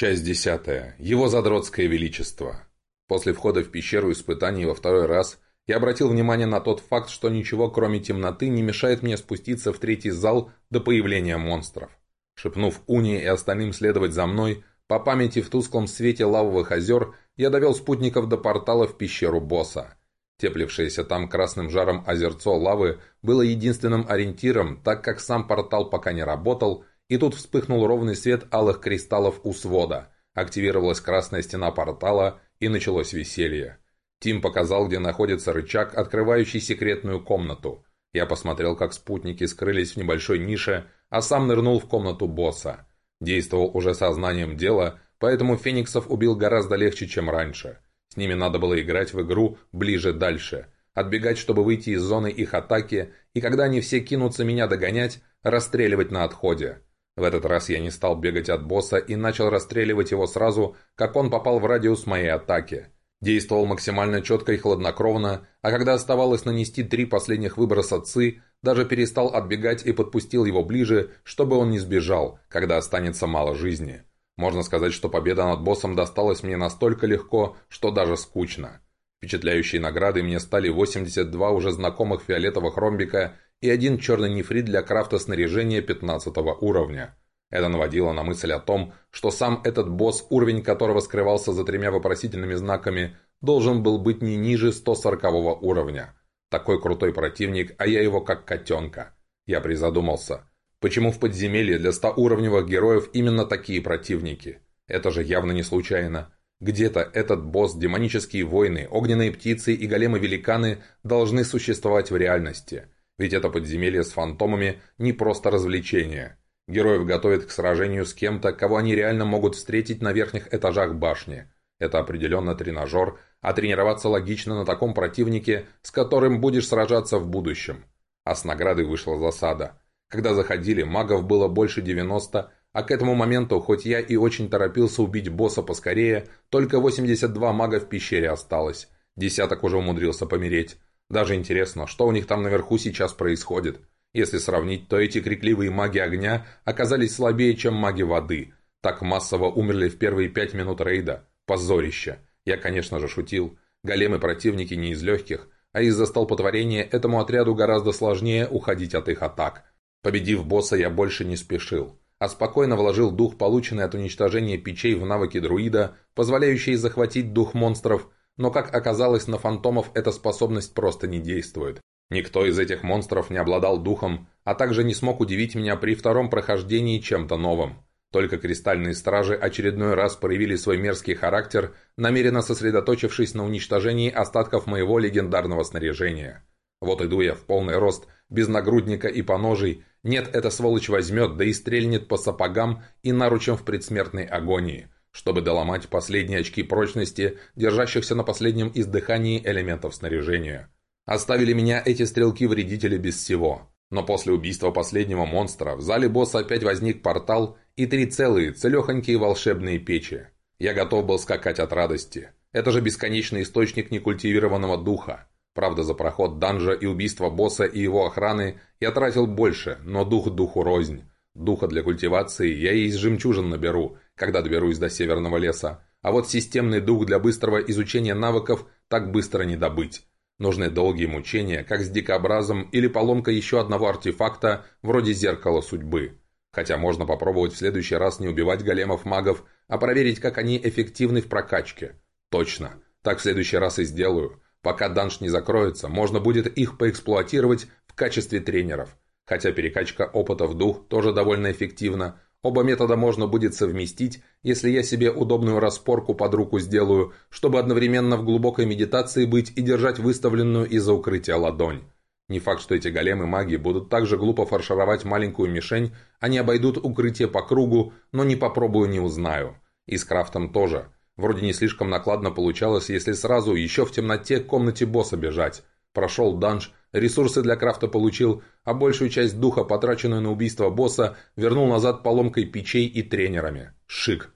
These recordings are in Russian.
Часть десятая. Его задротское величество. После входа в пещеру испытаний во второй раз я обратил внимание на тот факт, что ничего кроме темноты не мешает мне спуститься в третий зал до появления монстров. Шепнув Уни и остальным следовать за мной, по памяти в тусклом свете лавовых озер я довел спутников до портала в пещеру босса. Теплившееся там красным жаром озерцо лавы было единственным ориентиром, так как сам портал пока не работал, и тут вспыхнул ровный свет алых кристаллов у свода. Активировалась красная стена портала, и началось веселье. Тим показал, где находится рычаг, открывающий секретную комнату. Я посмотрел, как спутники скрылись в небольшой нише, а сам нырнул в комнату босса. Действовал уже сознанием дела, поэтому фениксов убил гораздо легче, чем раньше. С ними надо было играть в игру ближе-дальше. Отбегать, чтобы выйти из зоны их атаки, и когда они все кинутся меня догонять, расстреливать на отходе. В этот раз я не стал бегать от босса и начал расстреливать его сразу, как он попал в радиус моей атаки. Действовал максимально четко и хладнокровно, а когда оставалось нанести три последних выброса ЦИ, даже перестал отбегать и подпустил его ближе, чтобы он не сбежал, когда останется мало жизни. Можно сказать, что победа над боссом досталась мне настолько легко, что даже скучно. Впечатляющей наградой мне стали 82 уже знакомых фиолетовых ромбика и один черный нефрит для крафта снаряжения 15 уровня. Это наводило на мысль о том, что сам этот босс, уровень которого скрывался за тремя вопросительными знаками, должен был быть не ниже 140 уровня. Такой крутой противник, а я его как котенка. Я призадумался. Почему в подземелье для 100-уровневых героев именно такие противники? Это же явно не случайно. Где-то этот босс, демонические войны, огненные птицы и големы-великаны должны существовать в реальности – ведь это подземелье с фантомами не просто развлечение. Героев готовят к сражению с кем-то, кого они реально могут встретить на верхних этажах башни. Это определенно тренажер, а тренироваться логично на таком противнике, с которым будешь сражаться в будущем. А с наградой вышла засада. Когда заходили, магов было больше 90, а к этому моменту, хоть я и очень торопился убить босса поскорее, только 82 мага в пещере осталось. Десяток уже умудрился помереть. Даже интересно, что у них там наверху сейчас происходит. Если сравнить, то эти крикливые маги огня оказались слабее, чем маги воды. Так массово умерли в первые пять минут рейда. Позорище. Я, конечно же, шутил. Големы противники не из легких, а из-за столпотворения этому отряду гораздо сложнее уходить от их атак. Победив босса, я больше не спешил, а спокойно вложил дух, полученный от уничтожения печей в навыки друида, позволяющие захватить дух монстров – но, как оказалось, на фантомов эта способность просто не действует. Никто из этих монстров не обладал духом, а также не смог удивить меня при втором прохождении чем-то новым. Только кристальные стражи очередной раз проявили свой мерзкий характер, намеренно сосредоточившись на уничтожении остатков моего легендарного снаряжения. Вот иду я в полный рост, без нагрудника и поножей. Нет, эта сволочь возьмет, да и стрельнет по сапогам и наручам в предсмертной агонии – чтобы доломать последние очки прочности, держащихся на последнем издыхании элементов снаряжения. Оставили меня эти стрелки-вредители без всего. Но после убийства последнего монстра в зале босса опять возник портал и три целые, целехонькие волшебные печи. Я готов был скакать от радости. Это же бесконечный источник некультивированного духа. Правда, за проход данжа и убийство босса и его охраны я тратил больше, но дух духу рознь. Духа для культивации я и из жемчужин наберу, когда доберусь до северного леса. А вот системный дух для быстрого изучения навыков так быстро не добыть. Нужны долгие мучения, как с дикообразом или поломка еще одного артефакта, вроде зеркала судьбы. Хотя можно попробовать в следующий раз не убивать големов-магов, а проверить, как они эффективны в прокачке. Точно. Так в следующий раз и сделаю. Пока данж не закроется, можно будет их поэксплуатировать в качестве тренеров. Хотя перекачка опыта в дух тоже довольно эффективна, Оба метода можно будет совместить, если я себе удобную распорку под руку сделаю, чтобы одновременно в глубокой медитации быть и держать выставленную из-за укрытия ладонь. Не факт, что эти големы маги будут так же глупо фаршировать маленькую мишень, они обойдут укрытие по кругу, но не попробую, не узнаю. И с крафтом тоже. Вроде не слишком накладно получалось, если сразу еще в темноте к комнате босса бежать. Прошел данж, ресурсы для крафта получил, а большую часть духа, потраченную на убийство босса, вернул назад поломкой печей и тренерами. Шик.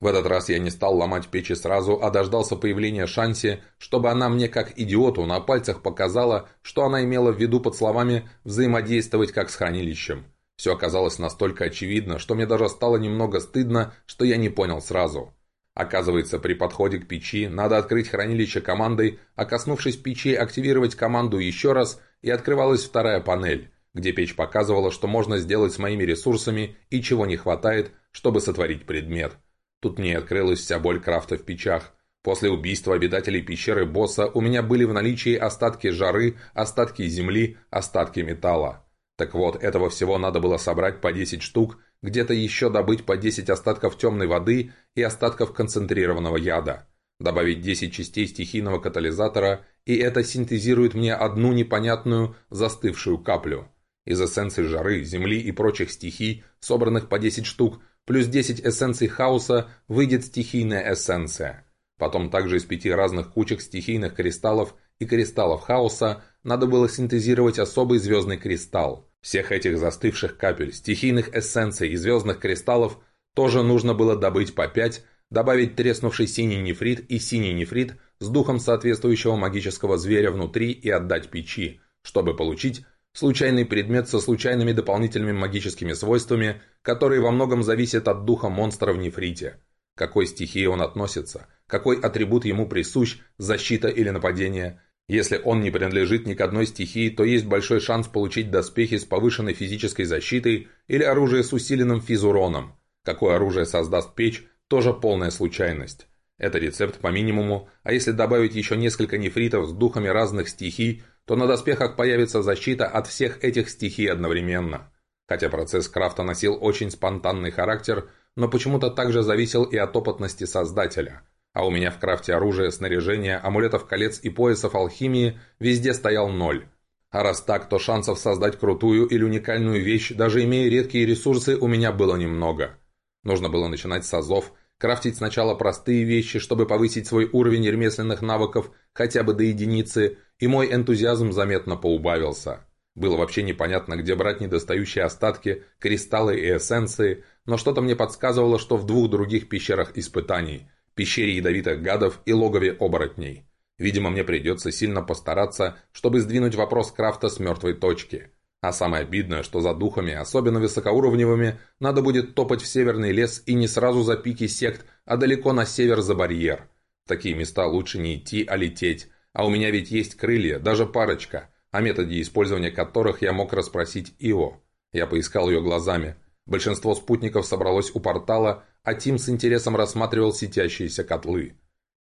В этот раз я не стал ломать печи сразу, а дождался появления Шанси, чтобы она мне как идиоту на пальцах показала, что она имела в виду под словами «взаимодействовать как с хранилищем». Все оказалось настолько очевидно, что мне даже стало немного стыдно, что я не понял сразу. Оказывается, при подходе к печи надо открыть хранилище командой, а коснувшись печи, активировать команду еще раз, и открывалась вторая панель, где печь показывала, что можно сделать с моими ресурсами и чего не хватает, чтобы сотворить предмет. Тут мне открылась вся боль крафта в печах. После убийства обитателей пещеры босса у меня были в наличии остатки жары, остатки земли, остатки металла. Так вот, этого всего надо было собрать по 10 штук, где-то еще добыть по 10 остатков темной воды и остатков концентрированного яда. Добавить 10 частей стихийного катализатора, и это синтезирует мне одну непонятную застывшую каплю. Из эссенций жары, земли и прочих стихий, собранных по 10 штук, плюс 10 эссенций хаоса, выйдет стихийная эссенция. Потом также из пяти разных кучек стихийных кристаллов и кристаллов хаоса надо было синтезировать особый звездный кристалл. Всех этих застывших капель, стихийных эссенций и звездных кристаллов тоже нужно было добыть по 5, добавить треснувший синий нефрит и синий нефрит с духом соответствующего магического зверя внутри и отдать печи, чтобы получить случайный предмет со случайными дополнительными магическими свойствами, которые во многом зависят от духа монстра в нефрите. Какой стихии он относится, какой атрибут ему присущ, защита или нападение – если он не принадлежит ни к одной стихии, то есть большой шанс получить доспехи с повышенной физической защитой или оружие с усиленным физуроном. Какое оружие создаст печь, тоже полная случайность. Это рецепт по минимуму, а если добавить еще несколько нефритов с духами разных стихий, то на доспехах появится защита от всех этих стихий одновременно. Хотя процесс крафта носил очень спонтанный характер, но почему-то также зависел и от опытности создателя – а у меня в крафте оружия, снаряжения, амулетов, колец и поясов алхимии везде стоял ноль. А раз так, то шансов создать крутую или уникальную вещь, даже имея редкие ресурсы, у меня было немного. Нужно было начинать с азов, крафтить сначала простые вещи, чтобы повысить свой уровень ремесленных навыков хотя бы до единицы, и мой энтузиазм заметно поубавился. Было вообще непонятно, где брать недостающие остатки, кристаллы и эссенции, но что-то мне подсказывало, что в двух других пещерах испытаний – пещере ядовитых гадов и логове оборотней. Видимо, мне придется сильно постараться, чтобы сдвинуть вопрос крафта с мертвой точки. А самое обидное, что за духами, особенно высокоуровневыми, надо будет топать в северный лес и не сразу за пики сект, а далеко на север за барьер. В такие места лучше не идти, а лететь. А у меня ведь есть крылья, даже парочка, о методе использования которых я мог расспросить Ио. Я поискал ее глазами. Большинство спутников собралось у портала, а Тим с интересом рассматривал светящиеся котлы.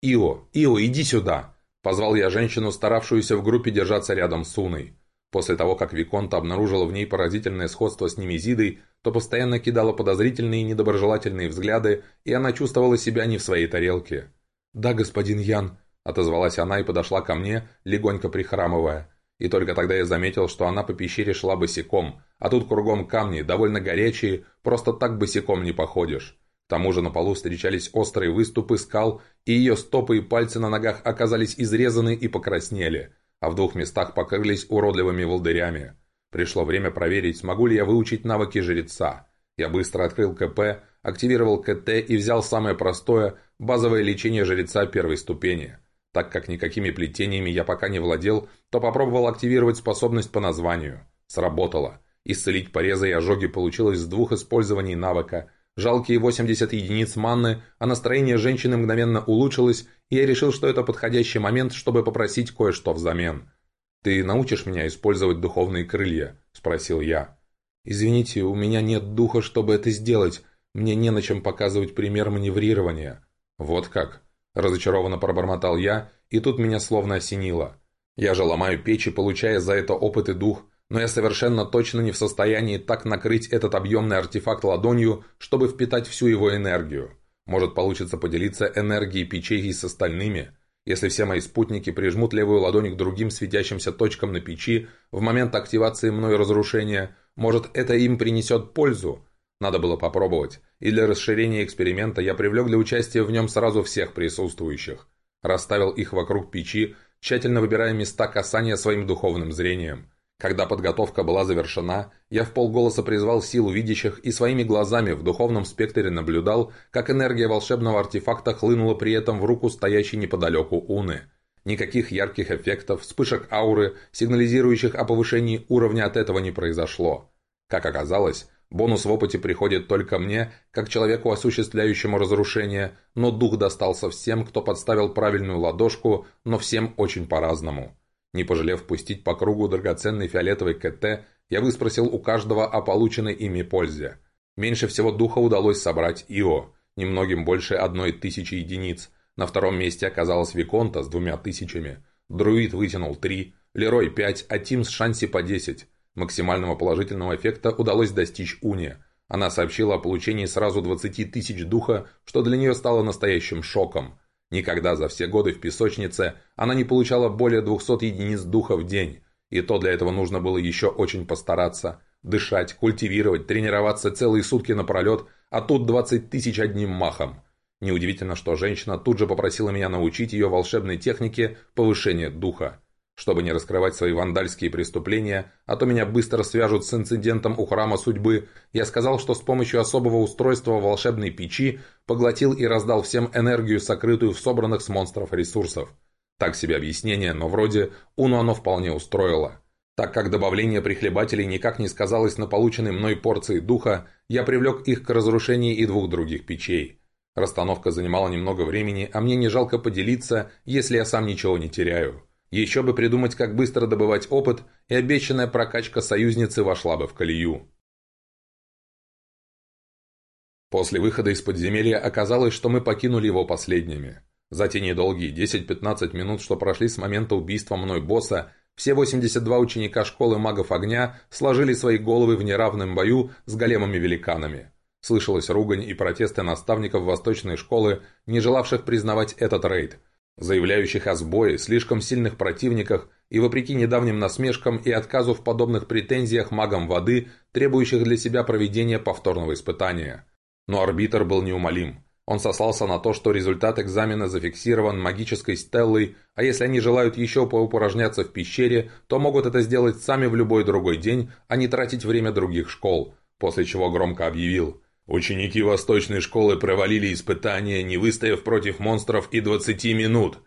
«Ио, Ио, иди сюда!» Позвал я женщину, старавшуюся в группе держаться рядом с Уной. После того, как Виконта обнаружила в ней поразительное сходство с Немезидой, то постоянно кидала подозрительные и недоброжелательные взгляды, и она чувствовала себя не в своей тарелке. «Да, господин Ян», — отозвалась она и подошла ко мне, легонько прихрамывая. И только тогда я заметил, что она по пещере шла босиком, а тут кругом камни, довольно горячие, просто так босиком не походишь. К тому же на полу встречались острые выступы скал, и ее стопы и пальцы на ногах оказались изрезаны и покраснели, а в двух местах покрылись уродливыми волдырями. Пришло время проверить, смогу ли я выучить навыки жреца. Я быстро открыл КП, активировал КТ и взял самое простое, базовое лечение жреца первой ступени. Так как никакими плетениями я пока не владел, то попробовал активировать способность по названию. Сработало. Исцелить порезы и ожоги получилось с двух использований навыка – Жалкие 80 единиц манны, а настроение женщины мгновенно улучшилось, и я решил, что это подходящий момент, чтобы попросить кое-что взамен. «Ты научишь меня использовать духовные крылья?» – спросил я. «Извините, у меня нет духа, чтобы это сделать. Мне не на чем показывать пример маневрирования». «Вот как?» – разочарованно пробормотал я, и тут меня словно осенило. «Я же ломаю печи, получая за это опыт и дух» но я совершенно точно не в состоянии так накрыть этот объемный артефакт ладонью, чтобы впитать всю его энергию. Может получится поделиться энергией печей с остальными. Если все мои спутники прижмут левую ладонь к другим светящимся точкам на печи в момент активации мной разрушения, может это им принесет пользу? Надо было попробовать. И для расширения эксперимента я привлек для участия в нем сразу всех присутствующих. Расставил их вокруг печи, тщательно выбирая места касания своим духовным зрением. Когда подготовка была завершена, я в полголоса призвал силу видящих и своими глазами в духовном спектре наблюдал, как энергия волшебного артефакта хлынула при этом в руку стоящей неподалеку Уны. Никаких ярких эффектов, вспышек ауры, сигнализирующих о повышении уровня от этого не произошло. Как оказалось, Бонус в опыте приходит только мне, как человеку, осуществляющему разрушение, но дух достался всем, кто подставил правильную ладошку, но всем очень по-разному. Не пожалев пустить по кругу драгоценный фиолетовый КТ, я выспросил у каждого о полученной ими пользе. Меньше всего духа удалось собрать ИО, немногим больше одной тысячи единиц. На втором месте оказалась Виконта с двумя тысячами. Друид вытянул три, Лерой пять, а Тим с Шанси по десять. Максимального положительного эффекта удалось достичь Уне. Она сообщила о получении сразу 20 тысяч духа, что для нее стало настоящим шоком. Никогда за все годы в песочнице она не получала более 200 единиц духа в день. И то для этого нужно было еще очень постараться. Дышать, культивировать, тренироваться целые сутки напролет, а тут 20 тысяч одним махом. Неудивительно, что женщина тут же попросила меня научить ее волшебной технике повышения духа. Чтобы не раскрывать свои вандальские преступления, а то меня быстро свяжут с инцидентом у Храма Судьбы, я сказал, что с помощью особого устройства волшебной печи поглотил и раздал всем энергию, сокрытую в собранных с монстров ресурсов. Так себе объяснение, но вроде Уну оно вполне устроило. Так как добавление прихлебателей никак не сказалось на полученной мной порции духа, я привлек их к разрушению и двух других печей. Расстановка занимала немного времени, а мне не жалко поделиться, если я сам ничего не теряю. Еще бы придумать, как быстро добывать опыт, и обещанная прокачка союзницы вошла бы в колею. После выхода из подземелья оказалось, что мы покинули его последними. За те недолгие 10-15 минут, что прошли с момента убийства мной босса, все 82 ученика школы магов огня сложили свои головы в неравном бою с големами-великанами. Слышалась ругань и протесты наставников восточной школы, не желавших признавать этот рейд – заявляющих о сбое, слишком сильных противниках и вопреки недавним насмешкам и отказу в подобных претензиях магам воды, требующих для себя проведения повторного испытания. Но арбитр был неумолим. Он сослался на то, что результат экзамена зафиксирован магической стеллой, а если они желают еще поупорожняться в пещере, то могут это сделать сами в любой другой день, а не тратить время других школ, после чего громко объявил – Ученики восточной школы провалили испытания, не выстояв против монстров и 20 минут.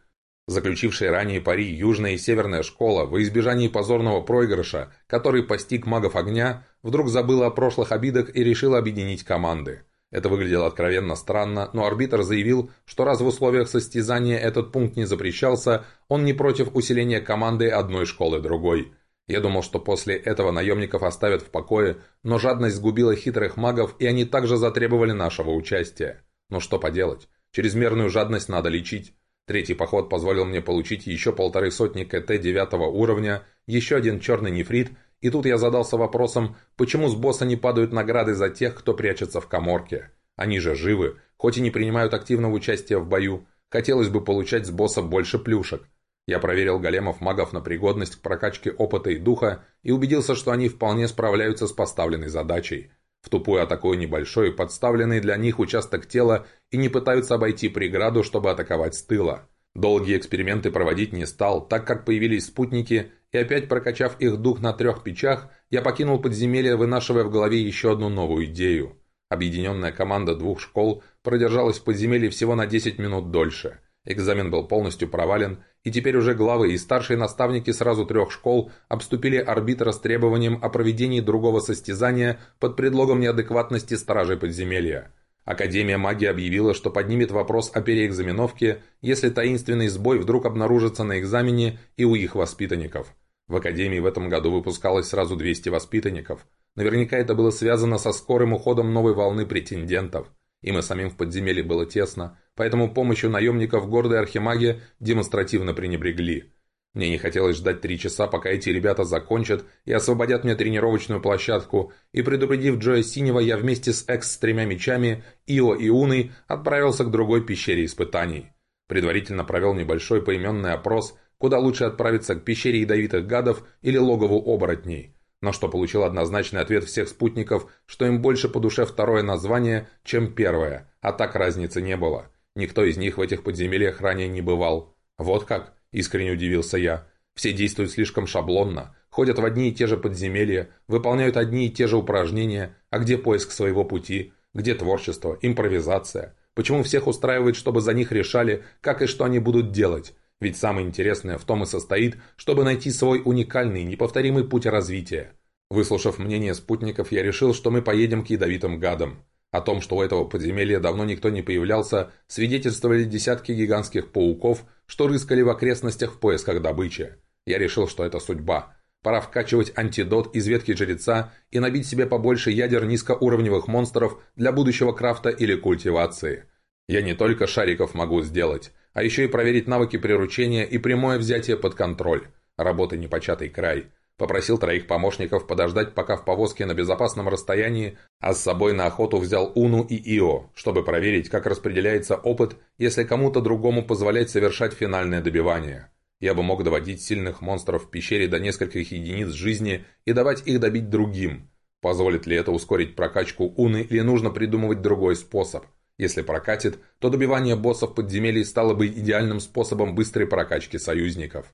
Заключившая ранее пари Южная и Северная школа во избежании позорного проигрыша, который постиг магов огня, вдруг забыла о прошлых обидах и решила объединить команды. Это выглядело откровенно странно, но арбитр заявил, что раз в условиях состязания этот пункт не запрещался, он не против усиления команды одной школы другой. Я думал, что после этого наемников оставят в покое, но жадность сгубила хитрых магов, и они также затребовали нашего участия. Но что поделать, чрезмерную жадность надо лечить. Третий поход позволил мне получить еще полторы сотни КТ девятого уровня, еще один черный нефрит, и тут я задался вопросом, почему с босса не падают награды за тех, кто прячется в коморке. Они же живы, хоть и не принимают активного участия в бою. Хотелось бы получать с босса больше плюшек. Я проверил големов-магов на пригодность к прокачке опыта и духа и убедился, что они вполне справляются с поставленной задачей. В тупую атакую небольшой, подставленный для них участок тела и не пытаются обойти преграду, чтобы атаковать с тыла. Долгие эксперименты проводить не стал, так как появились спутники, и опять прокачав их дух на трех печах, я покинул подземелье, вынашивая в голове еще одну новую идею. Объединенная команда двух школ продержалась в подземелье всего на 10 минут дольше – Экзамен был полностью провален, и теперь уже главы и старшие наставники сразу трех школ обступили арбитра с требованием о проведении другого состязания под предлогом неадекватности стражей подземелья. Академия магии объявила, что поднимет вопрос о переэкзаменовке, если таинственный сбой вдруг обнаружится на экзамене и у их воспитанников. В Академии в этом году выпускалось сразу 200 воспитанников. Наверняка это было связано со скорым уходом новой волны претендентов. Им и самим в подземелье было тесно, поэтому помощью наемников гордые архимаги демонстративно пренебрегли. Мне не хотелось ждать три часа, пока эти ребята закончат и освободят мне тренировочную площадку, и предупредив Джоя Синего, я вместе с Экс с тремя мечами, Ио и Уной отправился к другой пещере испытаний. Предварительно провел небольшой поименный опрос, куда лучше отправиться к пещере ядовитых гадов или логову оборотней – на что получил однозначный ответ всех спутников, что им больше по душе второе название, чем первое, а так разницы не было. Никто из них в этих подземельях ранее не бывал. «Вот как?» – искренне удивился я. «Все действуют слишком шаблонно, ходят в одни и те же подземелья, выполняют одни и те же упражнения, а где поиск своего пути, где творчество, импровизация? Почему всех устраивает, чтобы за них решали, как и что они будут делать? Ведь самое интересное в том и состоит, чтобы найти свой уникальный, неповторимый путь развития. Выслушав мнение спутников, я решил, что мы поедем к ядовитым гадам. О том, что у этого подземелья давно никто не появлялся, свидетельствовали десятки гигантских пауков, что рыскали в окрестностях в поисках добычи. Я решил, что это судьба. Пора вкачивать антидот из ветки жреца и набить себе побольше ядер низкоуровневых монстров для будущего крафта или культивации. Я не только шариков могу сделать, а еще и проверить навыки приручения и прямое взятие под контроль. Работы непочатый край. Попросил троих помощников подождать, пока в повозке на безопасном расстоянии, а с собой на охоту взял Уну и Ио, чтобы проверить, как распределяется опыт, если кому-то другому позволять совершать финальное добивание. Я бы мог доводить сильных монстров в пещере до нескольких единиц жизни и давать их добить другим. Позволит ли это ускорить прокачку Уны или нужно придумывать другой способ? Если прокатит, то добивание боссов подземелий стало бы идеальным способом быстрой прокачки союзников.